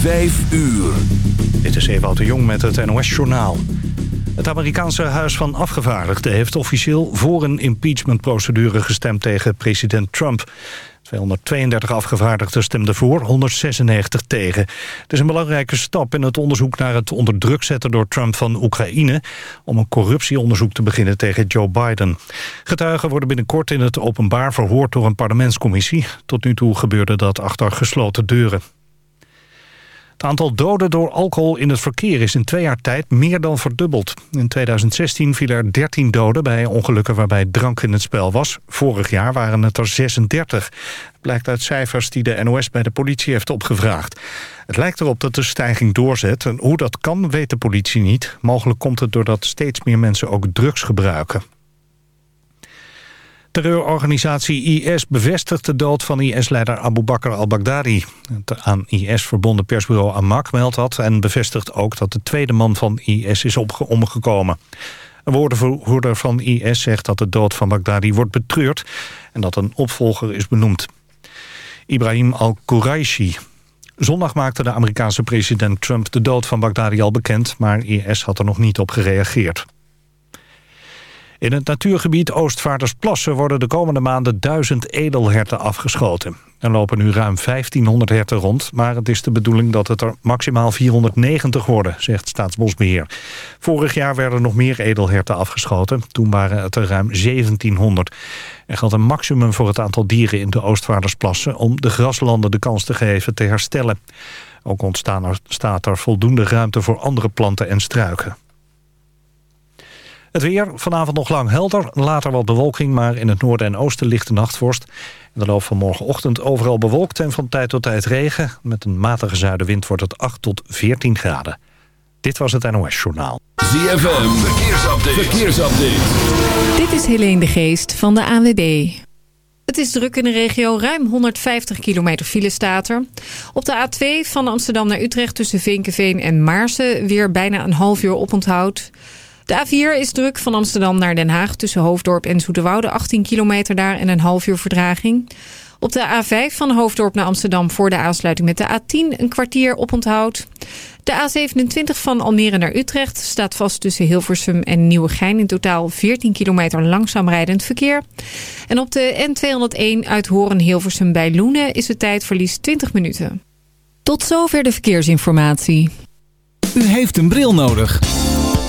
5 uur. Dit is Ewout de Jong met het NOS-journaal. Het Amerikaanse Huis van Afgevaardigden heeft officieel voor een impeachmentprocedure gestemd tegen president Trump. 232 afgevaardigden stemden voor, 196 tegen. Het is een belangrijke stap in het onderzoek naar het onder druk zetten door Trump van Oekraïne... om een corruptieonderzoek te beginnen tegen Joe Biden. Getuigen worden binnenkort in het openbaar verhoord door een parlementscommissie. Tot nu toe gebeurde dat achter gesloten deuren. Het aantal doden door alcohol in het verkeer is in twee jaar tijd meer dan verdubbeld. In 2016 vielen er 13 doden bij ongelukken waarbij drank in het spel was. Vorig jaar waren het er 36. Blijkt uit cijfers die de NOS bij de politie heeft opgevraagd. Het lijkt erop dat de stijging doorzet. En hoe dat kan, weet de politie niet. Mogelijk komt het doordat steeds meer mensen ook drugs gebruiken. Terreurorganisatie IS bevestigt de dood van IS-leider Abu Bakr al-Baghdadi. Het aan IS verbonden persbureau Amak meldt dat... en bevestigt ook dat de tweede man van IS is omgekomen. Een woordvoerder van IS zegt dat de dood van Baghdadi wordt betreurd... en dat een opvolger is benoemd. Ibrahim al-Quraishi. Zondag maakte de Amerikaanse president Trump de dood van Baghdadi al bekend... maar IS had er nog niet op gereageerd. In het natuurgebied Oostvaardersplassen worden de komende maanden duizend edelherten afgeschoten. Er lopen nu ruim 1500 herten rond, maar het is de bedoeling dat het er maximaal 490 worden, zegt Staatsbosbeheer. Vorig jaar werden nog meer edelherten afgeschoten, toen waren het er ruim 1700. Er geldt een maximum voor het aantal dieren in de Oostvaardersplassen om de graslanden de kans te geven te herstellen. Ook ontstaan er, staat er voldoende ruimte voor andere planten en struiken. Het weer, vanavond nog lang helder, later wat bewolking... maar in het noorden en oosten ligt de nachtvorst. In de loop van morgenochtend overal bewolkt en van tijd tot tijd regen. Met een matige zuidenwind wordt het 8 tot 14 graden. Dit was het NOS Journaal. ZFM, verkeersupdate. verkeersupdate. Dit is Helene de Geest van de ANWB. Het is druk in de regio. Ruim 150 kilometer file staat er. Op de A2 van Amsterdam naar Utrecht tussen Vinkenveen en Maarsen... weer bijna een half uur oponthoud... De A4 is druk van Amsterdam naar Den Haag tussen Hoofddorp en Zoeterwoude. 18 kilometer daar en een half uur verdraging. Op de A5 van Hoofddorp naar Amsterdam voor de aansluiting met de A10 een kwartier oponthoud. De A27 van Almere naar Utrecht staat vast tussen Hilversum en Nieuwegein. In totaal 14 kilometer langzaam rijdend verkeer. En op de N201 uit Horen-Hilversum bij Loenen is het tijdverlies 20 minuten. Tot zover de verkeersinformatie. U heeft een bril nodig.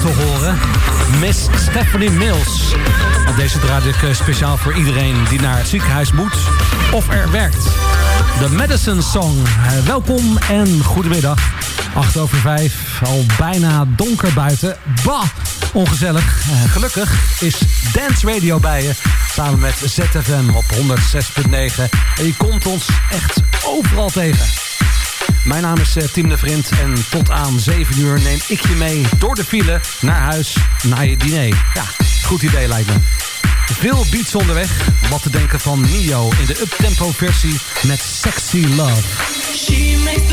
Te horen. Miss Stephanie Mills. En deze draad ik eh, speciaal voor iedereen die naar het ziekenhuis moet of er werkt. De Medicine Song. Eh, welkom en goedemiddag. 8 over 5, al bijna donker buiten. Bah, ongezellig. Uh, gelukkig is Dance Radio bij je. Samen met ZFM op 106.9. En je komt ons echt overal tegen. Mijn naam is Tim de Vriend en tot aan 7 uur neem ik je mee door de file naar huis, naar je diner. Ja, goed idee lijkt me. Veel beats onderweg. Wat te denken van Nio in de uptempo versie met Sexy Love. She makes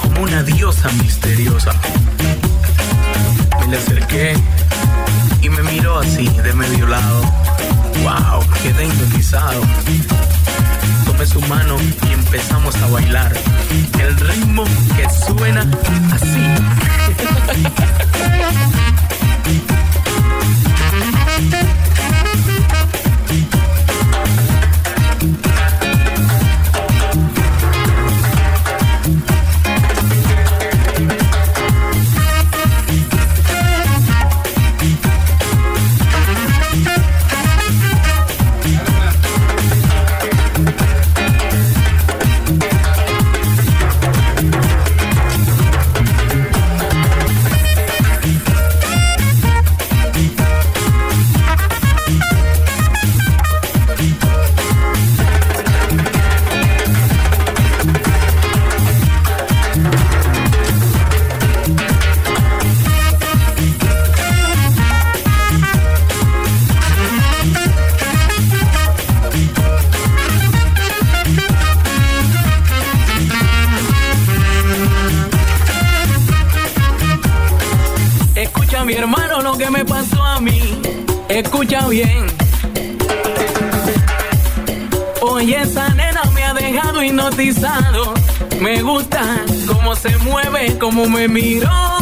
como una diosa misteriosa. Me le acerqué y me miró así de medio lado. ¡Wow! Quedé hipnotizado. Tomé su mano y empezamos a bailar. El ritmo que suena así. me miró.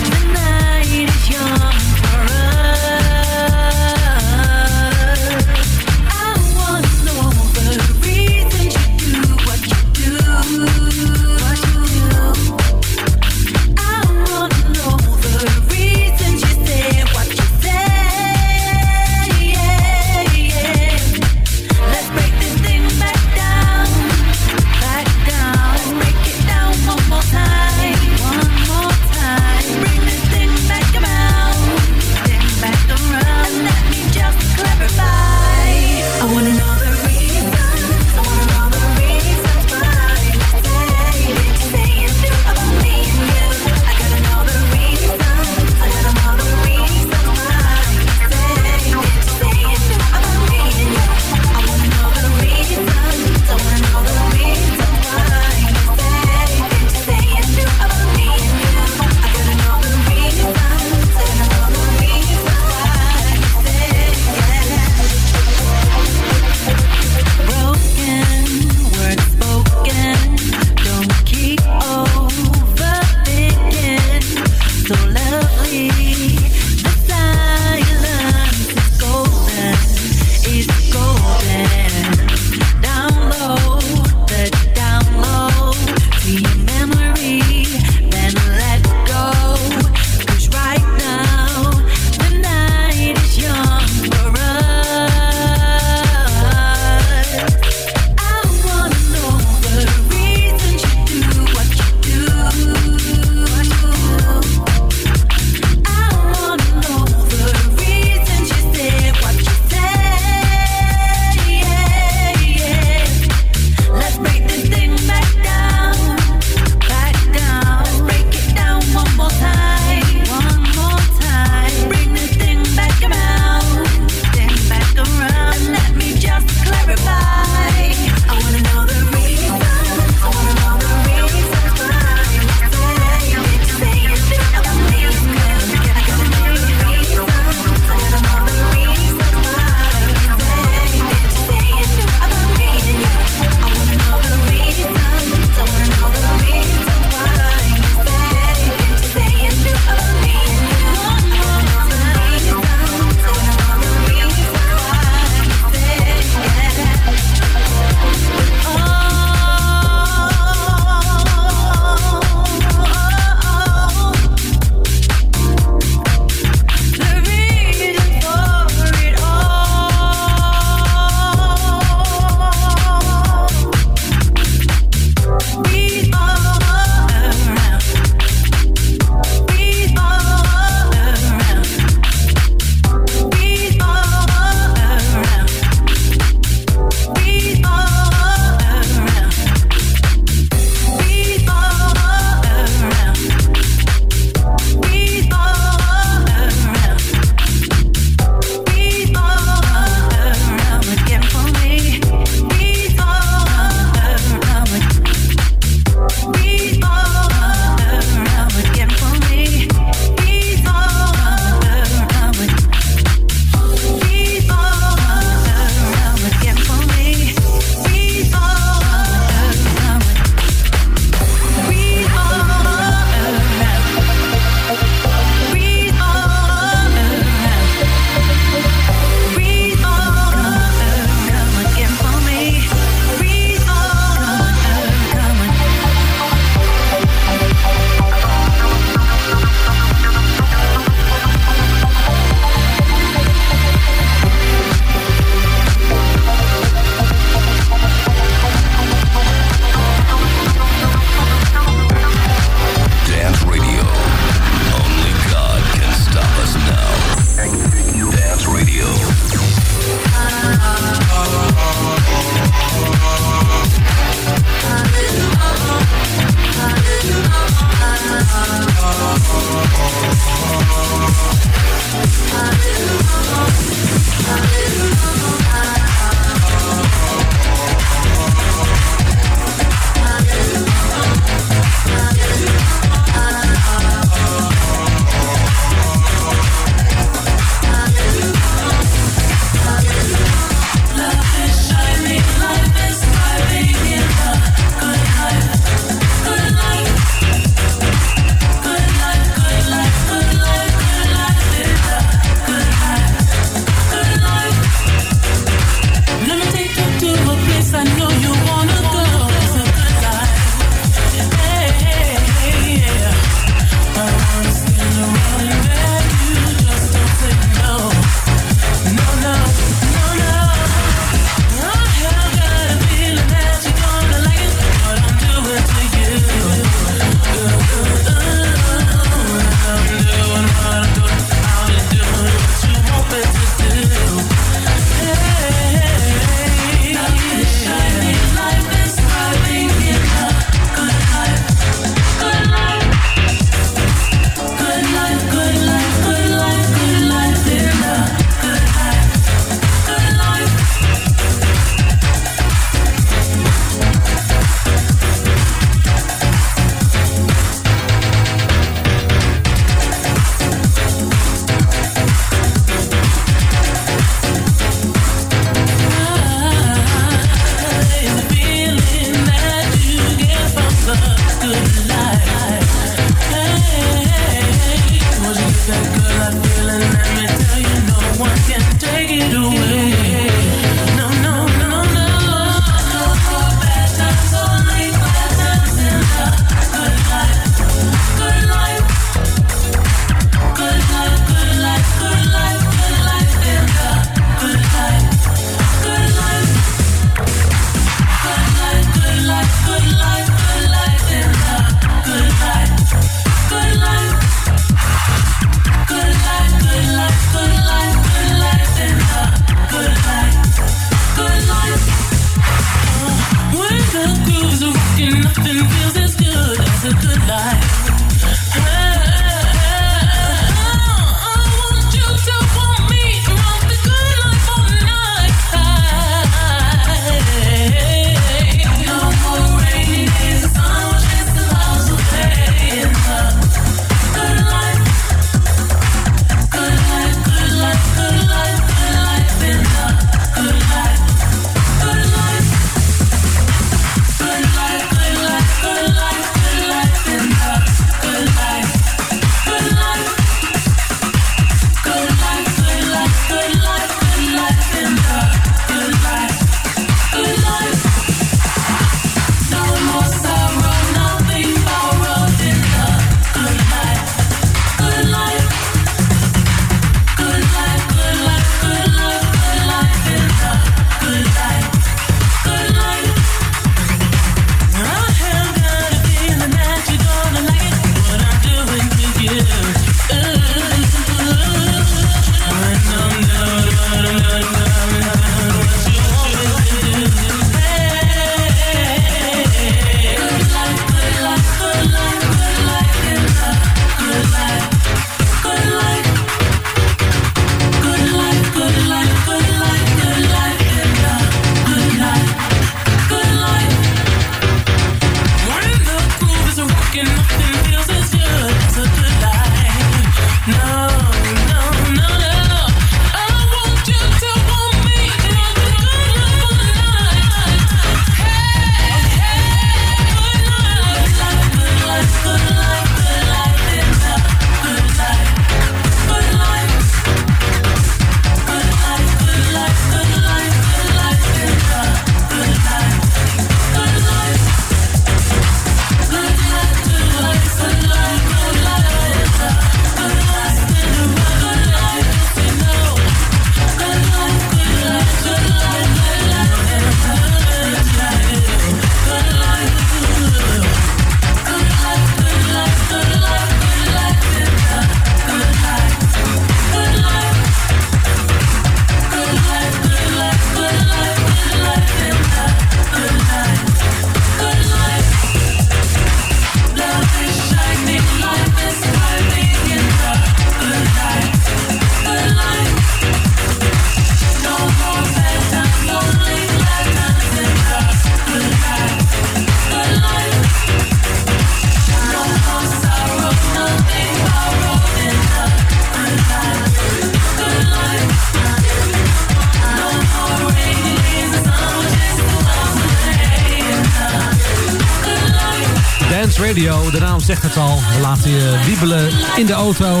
Radio. De naam zegt het al. We laten je wiebelen in de auto,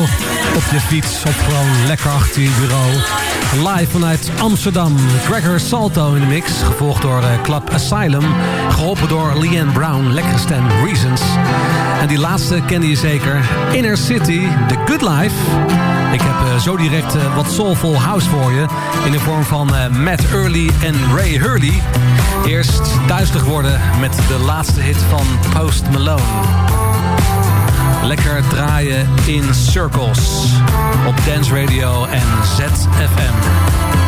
op je fiets of gewoon lekker achter je bureau. Live vanuit Amsterdam. Gregor Salto in de mix, gevolgd door uh, Club Asylum. Geholpen door Leanne Brown, lekkere stem Reasons. En die laatste kende je zeker. Inner City, The Good Life. Ik heb uh, zo direct uh, wat soulful house voor je. In de vorm van Matt Early en Ray Hurley. Eerst duizelig worden met de laatste hit van Post Malone. Lekker draaien in Circles. Op Dance Radio en ZFM.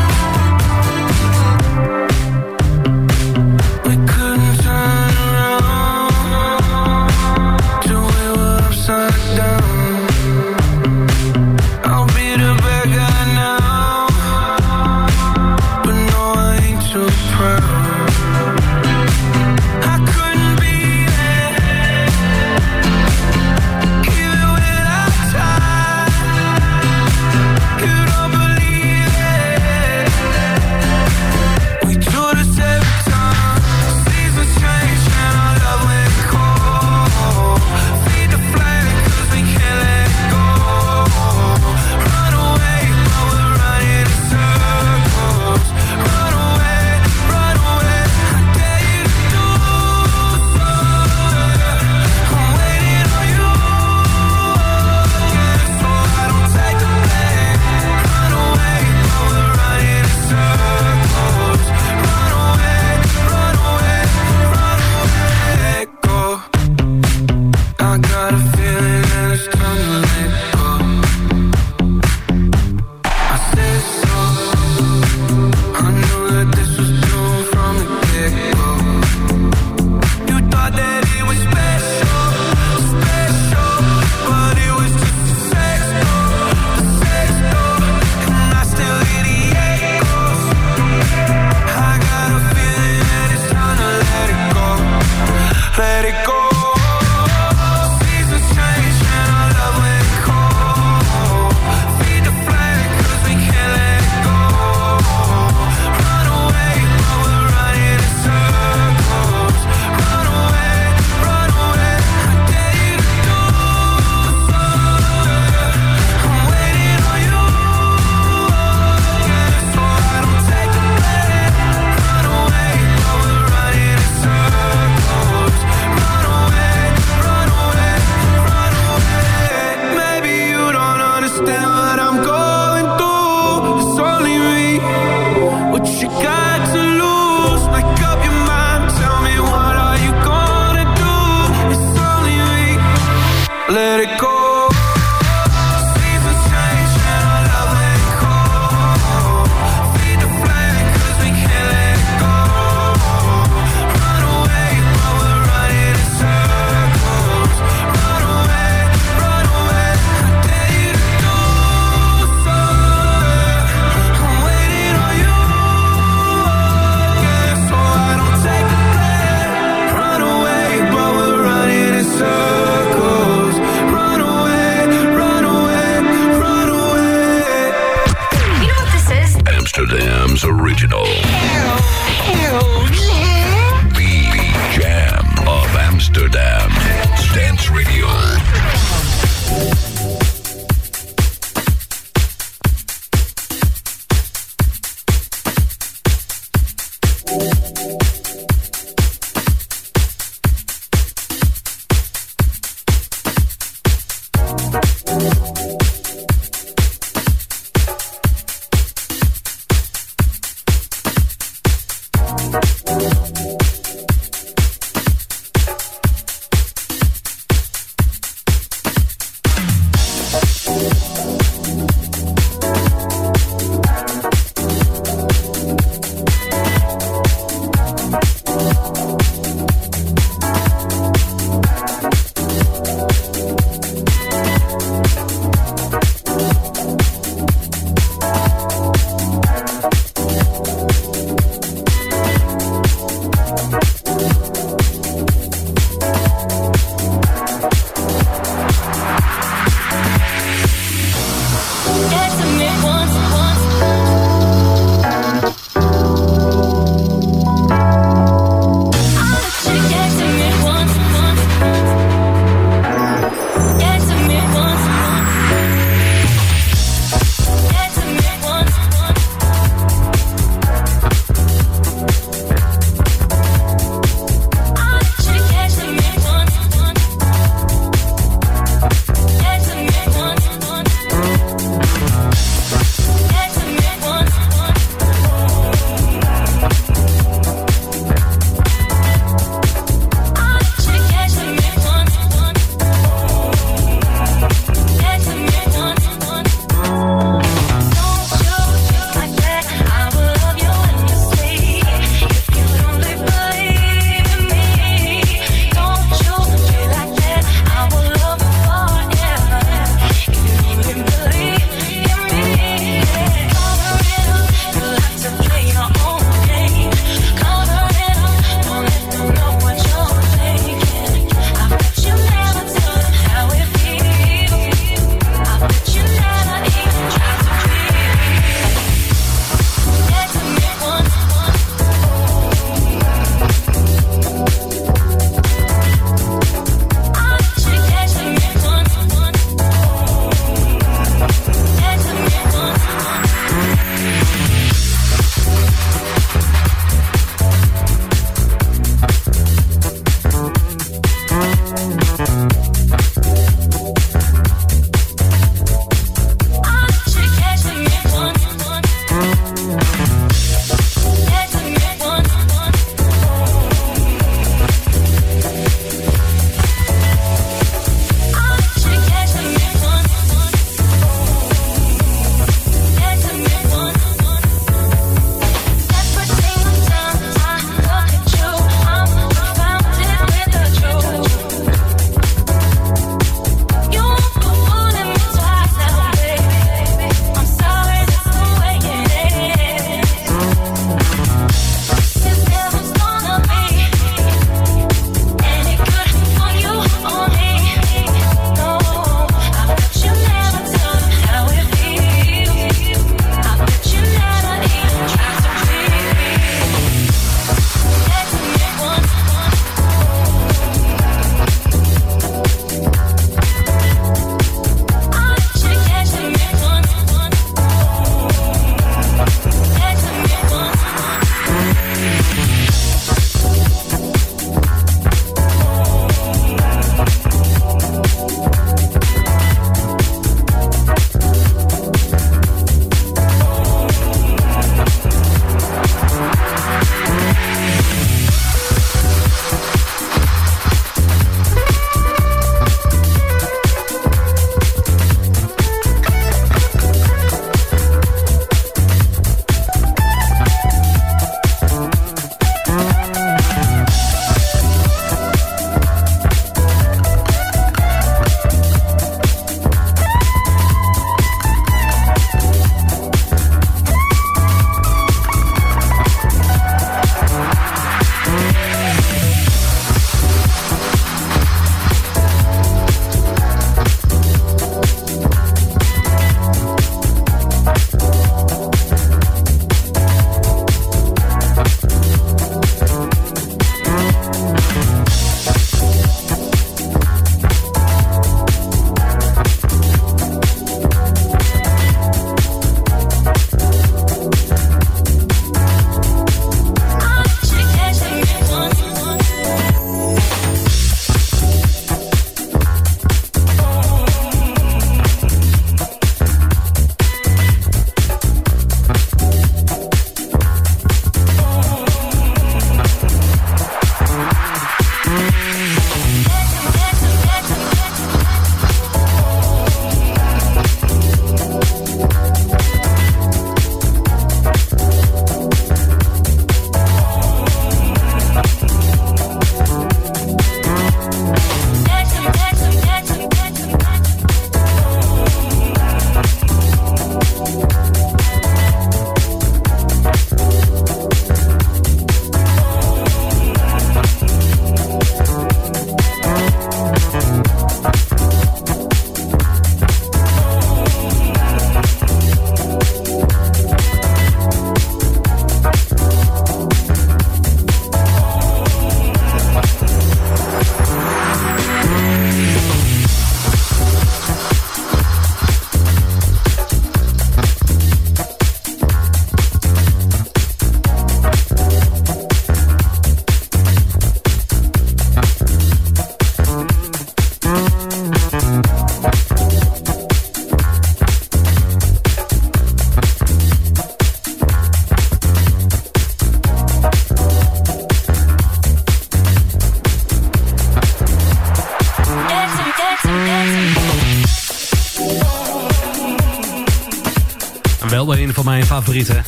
Favorieten.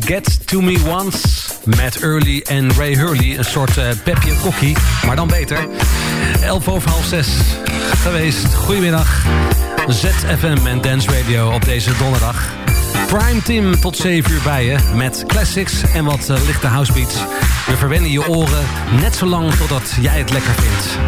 Get To Me Once met Early en Ray Hurley. Een soort uh, Pepje Kokkie, maar dan beter. 11 over half 6 geweest. Goedemiddag. ZFM en Dance Radio op deze donderdag. Prime Team tot 7 uur bij met classics en wat uh, lichte housebeats. We verwennen je oren net zo lang totdat jij het lekker vindt.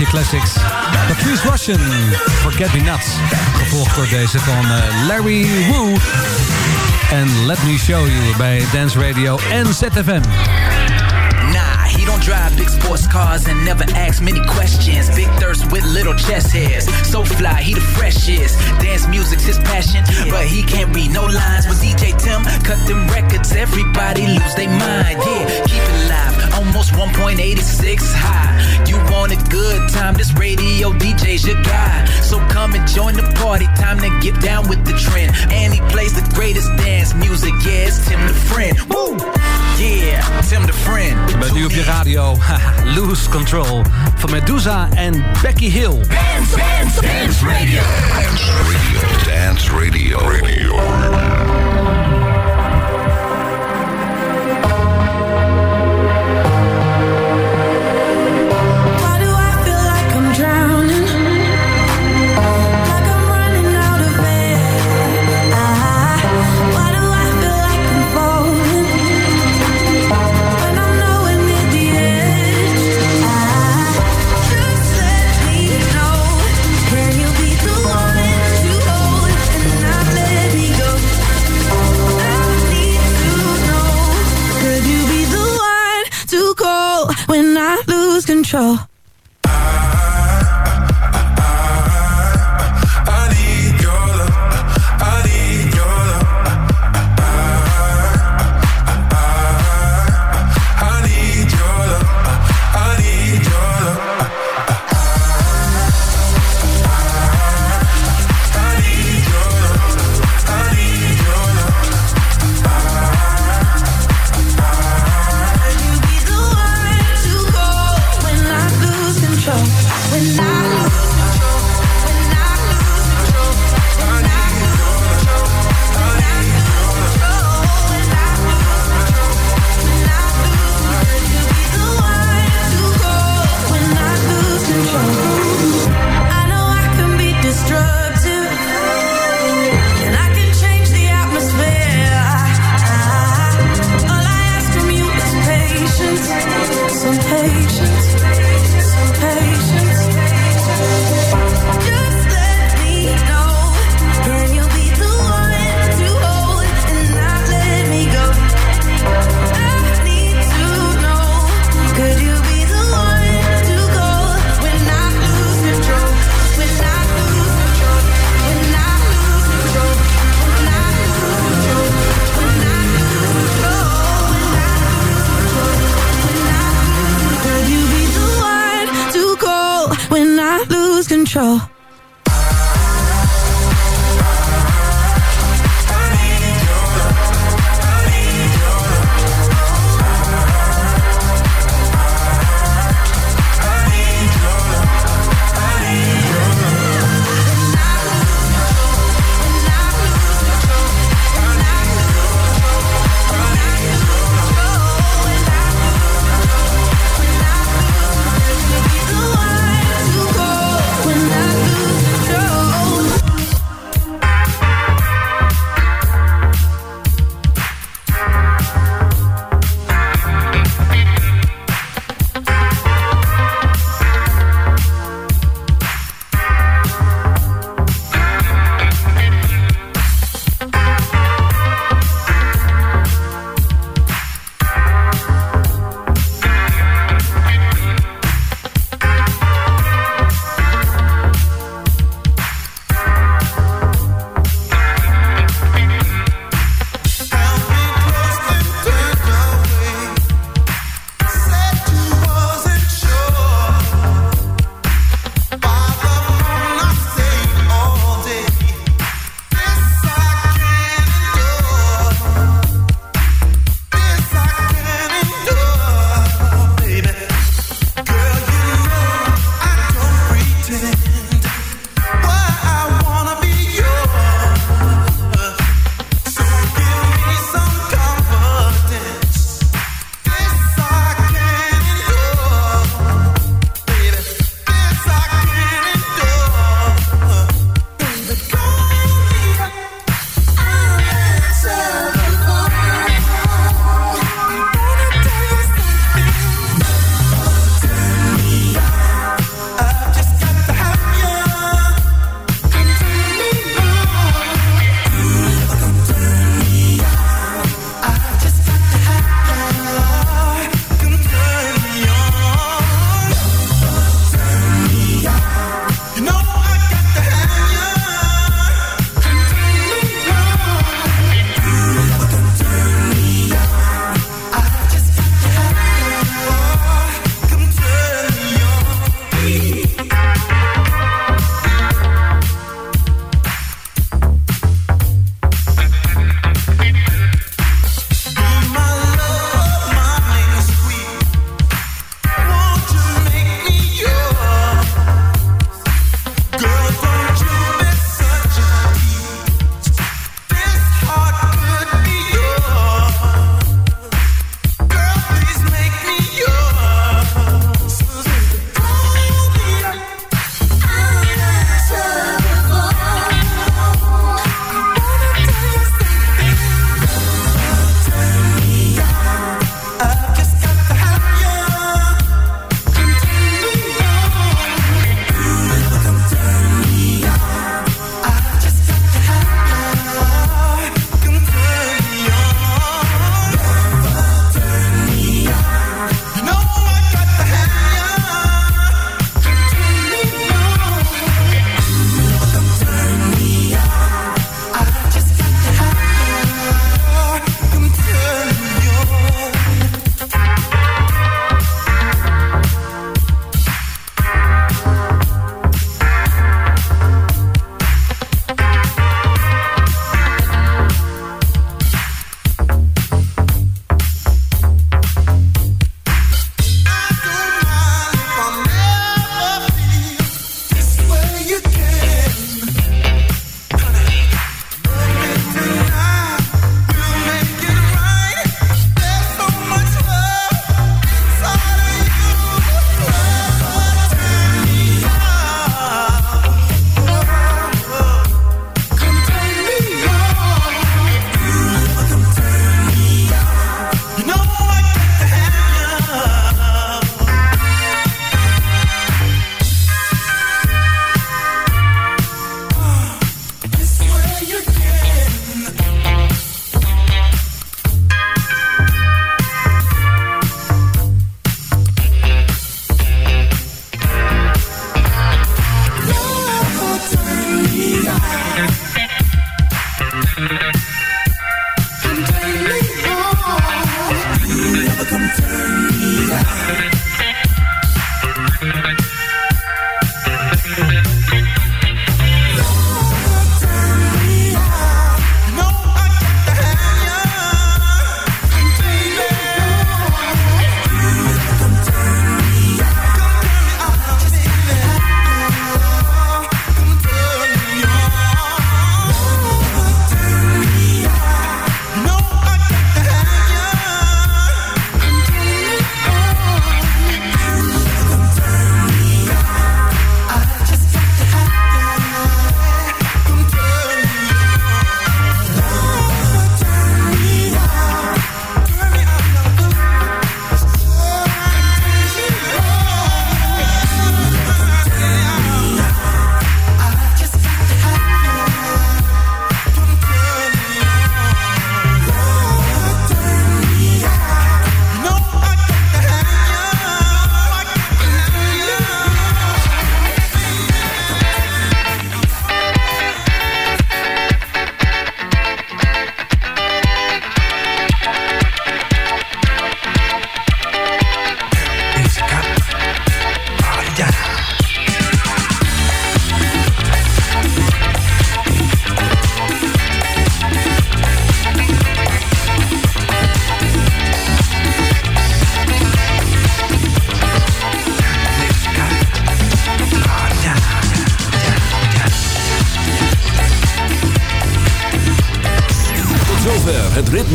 Blokje classics. Patrice Russian, Forget Me Not. Gevolgd door deze van uh, Larry Wu. En Let Me Show You bij Dance Radio en ZFM. Nah, he don't drive big sports cars and never asks many questions. Big thirst with little chest hairs. So fly, he the freshest. Dance music's his passion, but he can't read no lines. With DJ Tim, cut them records, everybody lose their mind. Yeah, keep it live, almost 1.86 high. Time, this radio DJ's your guy. So come and join the party, time to get down with the trend. And he plays the greatest dance music, yeah, it's Tim the Friend. Woo! Yeah, Tim the Friend. Met nu op je radio, Lose Control van Medusa en Becky Hill. Dance, dance, dance radio. Dance radio. Dance radio. Radio. Sure